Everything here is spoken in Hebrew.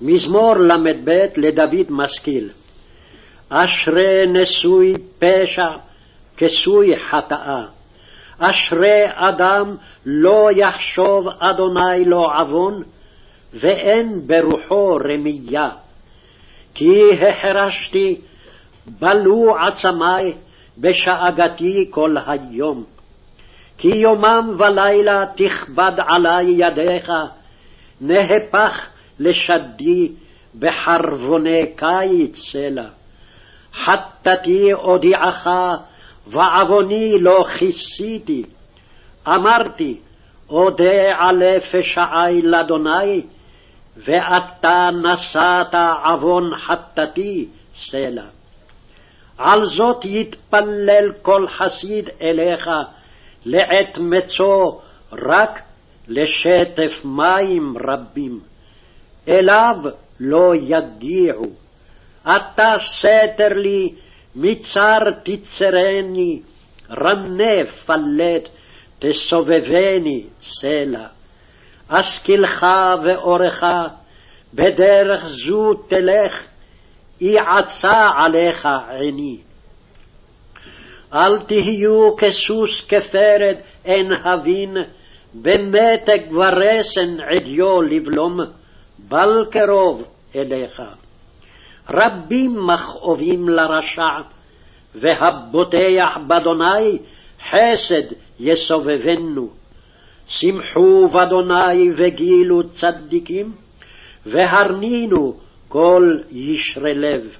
מזמור ל"ב לדוד משכיל. אשרי נשוי פשע, כסוי חטאה. אשרי אדם לא יחשוב אדוני לו עוון, ואין ברוחו רמייה. כי החרשתי, בלו עצמי, בשאגתי כל היום. כי יומם ולילה תכבד עלי ידיך, נהפך לשדי בחרבוני קיץ סלע. חטאתי אודיעך, ועווני לא כיסיתי. אמרתי, אודה עלי פשעי לאדוני, ואתה נשאת עוון חטאתי סלע. על זאת יתפלל כל חסיד אליך לעת מצוא רק לשטף מים רבים. אליו לא יגיעו. אתה סתר לי, מצר תצרני, רנה פלט, תסובבני סלע. אשכילך ואורך, בדרך זו תלך, יעצה עליך עיני. אל תהיו כסוס כפרד אין הבין, במתג ורסן עדיו לבלום, בל קרוב אליך. רבים מכאובים לרשע, והבוטח באדוני חסד יסובבנו. שמחו באדוני וגילו צדיקים, והרנינו כל ישרי לב.